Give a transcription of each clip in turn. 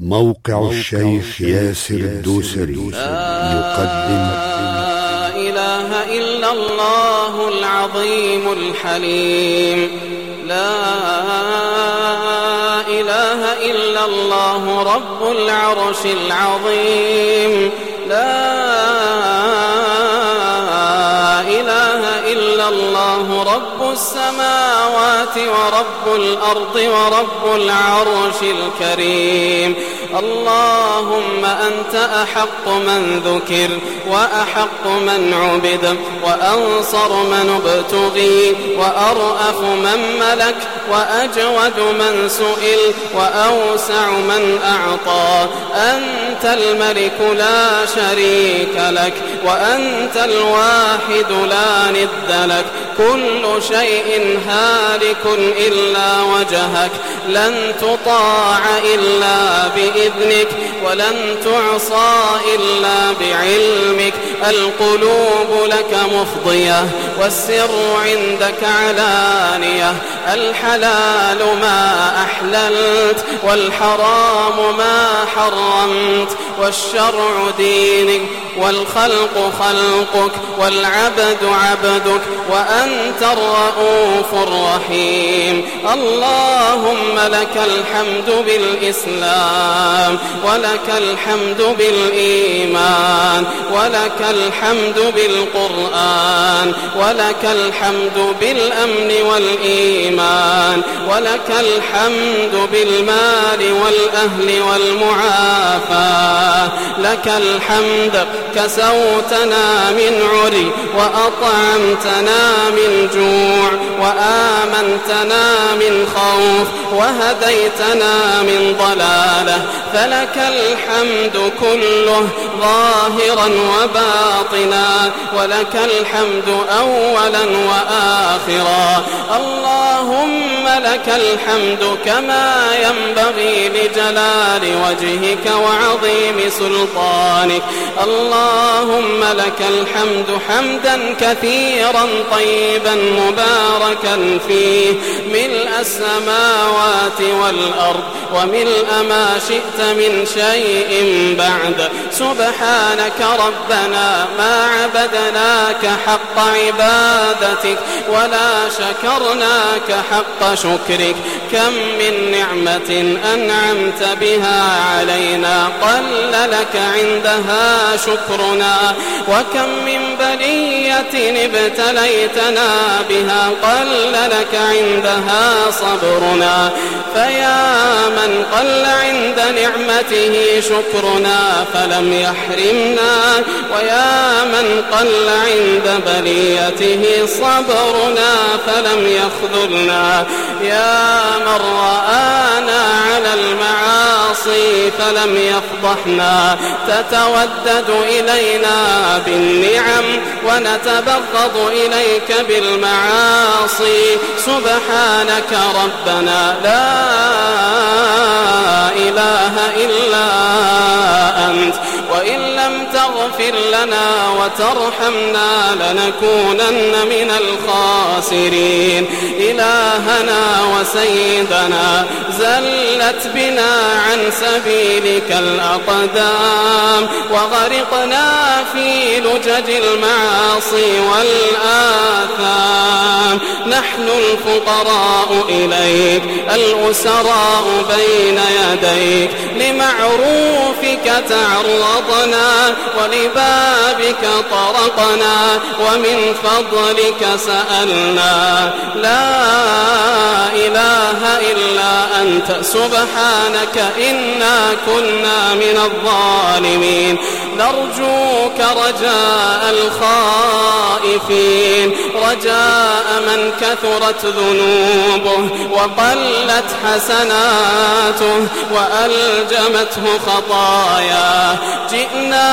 موقع الشيخ ياسر الدوسري. يقدم لا إله إلا الله العظيم الحليم. لا إله إلا الله رب العرش العظيم. لا الله رب السماوات ورب الأرض ورب العرش الكريم. اللهم أنت أحق من ذكر وأحق من عبد وأنصر من ابتغي وأرأف من ملك وأجود من سئل وأوسع من أعطى. أنت الملك لا شريك لك وأنت الواحد لا ند لك. كل شيء هالك إلا وجهك لن تطاع إلا بإذنك. ولن تعصى إلا بعلمك القلوب لك مفضية. والسر عندك علانية. الحلال ما أحللت والحرام ما حرمت. والشرع دينك والخلق خلقك والعبد عبدك وأنت الرؤوف الرحيم. اللهم لك الحمد بالإسلام ولك الحمد بالإيمان ولك الحمد بالقرآن ولك الحمد بالأمن والإيمان ولك الحمد بالمال والأهل والمعافاة لك الحمد كسوتنا من عري وأطعمتنا من جوع وآمنتنا من خوف وهديتنا من ضلالة. فلك الحمد كله ظاهرا وباطنا ولك الحمد أولا وآخرا. اللهم لك الحمد كما ينبغي لجلال وجهك وعظيم سلطانك. اللهم لك الحمد حمدا كثيرا طيبا مباركا فيه. ملء السماوات والأرض وملء ما شئت من شيء بعد. سبحانك ربنا ما عبدناك حق عبادتك ولا شكرناك حق شكرك. كم من نعمة أنعمت بها علينا قل لك عندها شكرنا. وكم من بلية ابتليتنا بها قل لك عندها صبرنا. فيا من قل عند نعمته شكرنا فلم يحرمنا. ويا من قل عند بليته صبرنا فلم يخذلنا. يا من رآنا فلم يفضحنا. تتودد إلينا بالنعم ونتبغض إليك بالمعاصي. سبحانك ربنا لا إله إلا أنت. وإن لم تغفر لنا وترحمنا لنكونن من الخاسرين. إلهنا وسيدنا زلت بنا عن سبيلك الأقدام. وغرقنا في لجج المعاصي والآثام. نحن الفقراء إليك الأسراء بين يديك. لمعروفك تعرضنا ولبابك طرقنا ومن فضلك سألنا. لا إله إلا أنت سبحانك إنا كنا من الظالمين. نرجوك رجاء الخائفين. رجاء من كثرت ذنوبه وقلت حسناته وألجمته خطاياه جئنا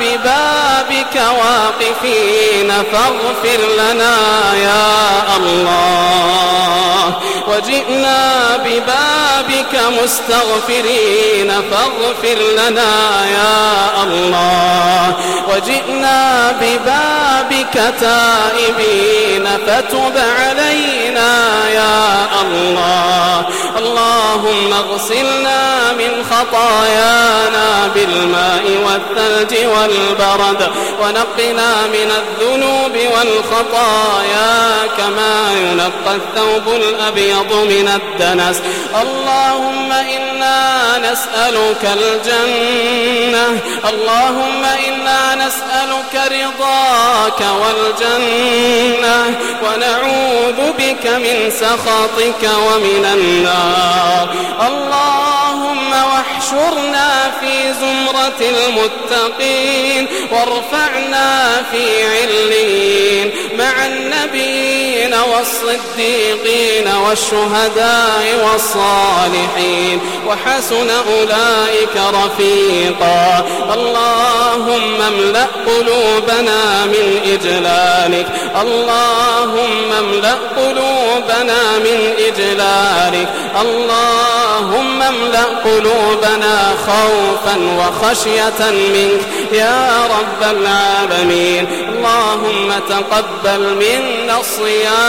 ببابك واقفين فاغفر لنا يا الله. وجئنا ببابك مستغفرين فاغفر لنا يا الله. وجئنا ببابك تائبين فتب علينا يا الله. اللهم اغسلنا من خطايانا بالماء والثلج والبرد ونقنا من الذنوب والخطايا كما ينقى الثوب الأبيض من الدنس. اللهم إنا نسألك الجنة. اللهم إنا نسألك رضاك والجنة. ونعوذ بك من سخطك ومن النار. اللهم واحشرنا في زمرة المتقين. وارفعنا في علين مع النبيين والصديقين والشهداء والصالحين وحسن أولئك رفيقا. اللهم املأ قلوبنا من إجلالك. اللهم املأ قلوبنا من إجلالك. اللهم املأ قلوبنا خوفا وخشية منك. يا رب العالمين. اللهم تقبل منا الصيام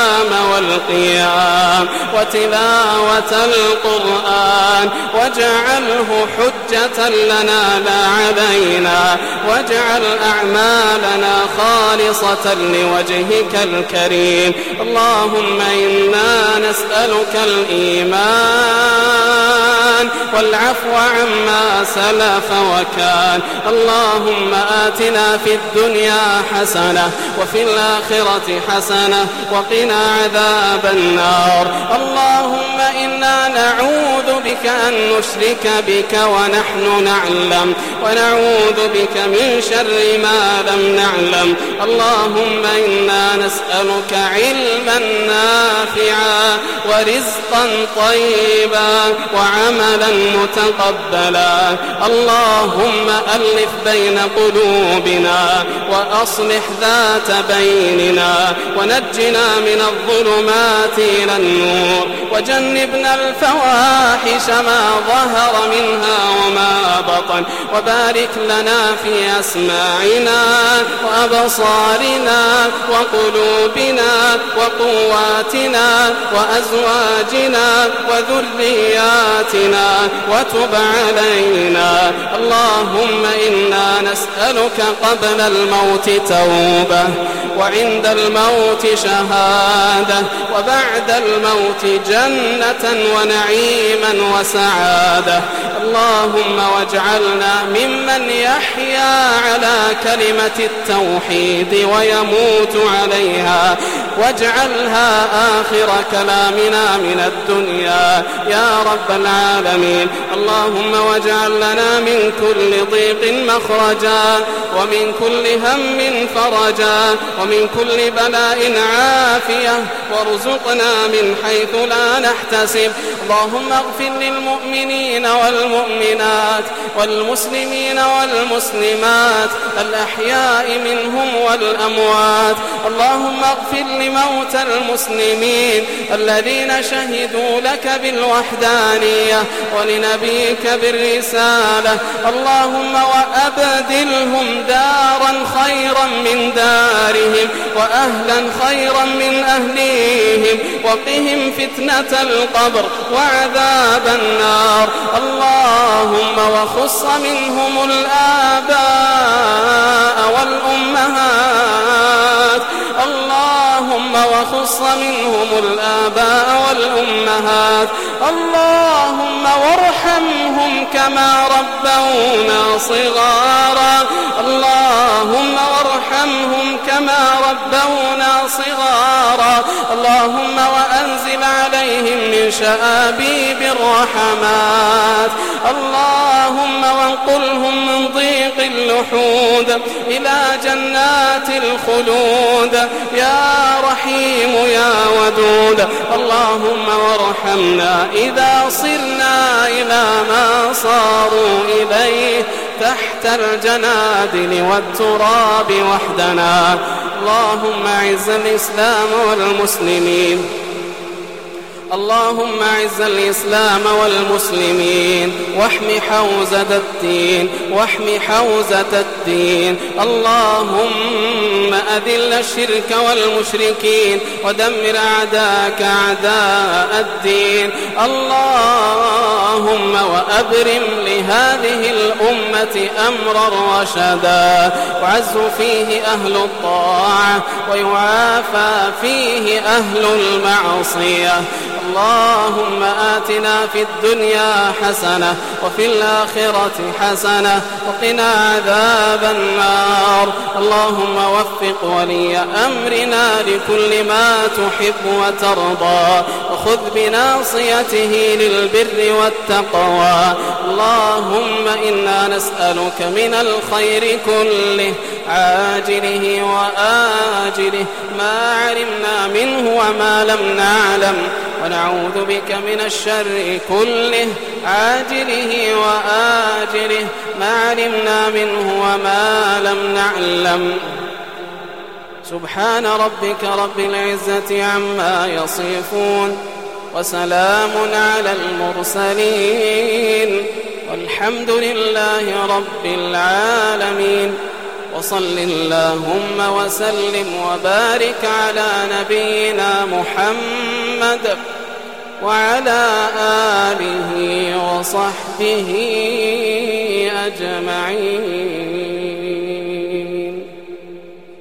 والقيام وتلاوة القرآن واجعله حجة لنا لا علينا واجعل أعمالنا خالصة لوجهك الكريم اللهم إنا نسألك الإيمان والعفو عما سلف وكان اللهم آتنا في الدنيا حسنة وفي الآخرة حسنة وقنا عذاب النار. اللهم إنا نعوذ بك أن نشرك بك ونحن نعلم ونعوذ بك من شر ما لم نعلم. اللهم إنا نسألك علما نافعا ورزقا طيبا وعملا متقبلا. اللهم ألف بين قلوبنا وأصلح ذات بيننا ونجنا من الظلمات إلى النور. وجنبنا الفواحش ما ظهر منها وما بطن. وبارك لنا في أسماعنا وأبصارنا وقلوبنا وقواتنا وأزواجنا وذرياتنا. وتب علينا. اللهم إنا نسألك قبل الموت توبة. وعند الموت شهادة وبعد الموت جنة ونعيما وسعادة. اللهم واجعلنا ممن يحيا على كلمة التوحيد ويموت عليها. واجعلها آخر كلامنا من الدنيا. يا رب العالمين. اللهم واجعل لنا من كل ضيق مخرجا ومن كل هم فرجا ومن كل بلاء عافية. وارزقنا من حيث لا نحتسب. اللهم اغفر للمؤمنين والمؤمنات والمسلمين والمسلمات الأحياء منهم والأموات. اللهم اغفر لموتى المسلمين الذين شهدوا لك بالوحدانية ولنبيك بالرسالة. اللهم وأبدلهم دارا خيرا من دارهم وأهلا خيرا من أهليهم وقهم فتنة القبر وعذاب النار. اللهم وخص منهم الآباء والأمهات. اللهم وخص منهم الآباء والأمهات. اللهم وارحمهم كما ربونا صغارا. اللهم وارحمهم كما ربونا صغارا. اللهم وأنزل عليهم من شآبيب الرحمات. اللهم وانقلهم من ضيق اللحود إلى جنات الخلود. يا رحيم يا ودود اللهم وارحمنا إذا صرنا إلى ما صاروا إليه تحت الجنادل والتراب وحدنا. اللهم اعز الإسلام والمسلمين. اللهم أعز الإسلام والمسلمين واحم حوزة الدين واحم حوزة الدين. اللهم أذل الشرك والمشركين ودمر أعداءك أعداء الدين. اللهم وأبرم لهذه الأمة أمرا رشدا. وعز فيه أهل الطاعة ويعافى فيه أهل المعصية. اللهم آتنا في الدنيا حسنة وفي الآخرة حسنة وقنا عذاب النار. اللهم وفق ولي أمرنا لكل ما تحب وترضى وخذ بناصيته للبر والتقوى. اللهم إنا نسألك من الخير كله عاجله وآجله ما علمنا منه وما لم نعلم. ونعوذ بك من الشر كله عاجله وآجله ما علمنا منه وما لم نعلم. سبحان ربك رب العزة عما يصفون وسلام على المرسلين والحمد لله رب العالمين. وصل اللهم وسلم وبارك على نبينا محمد وعلى آله وصحبه أجمعين.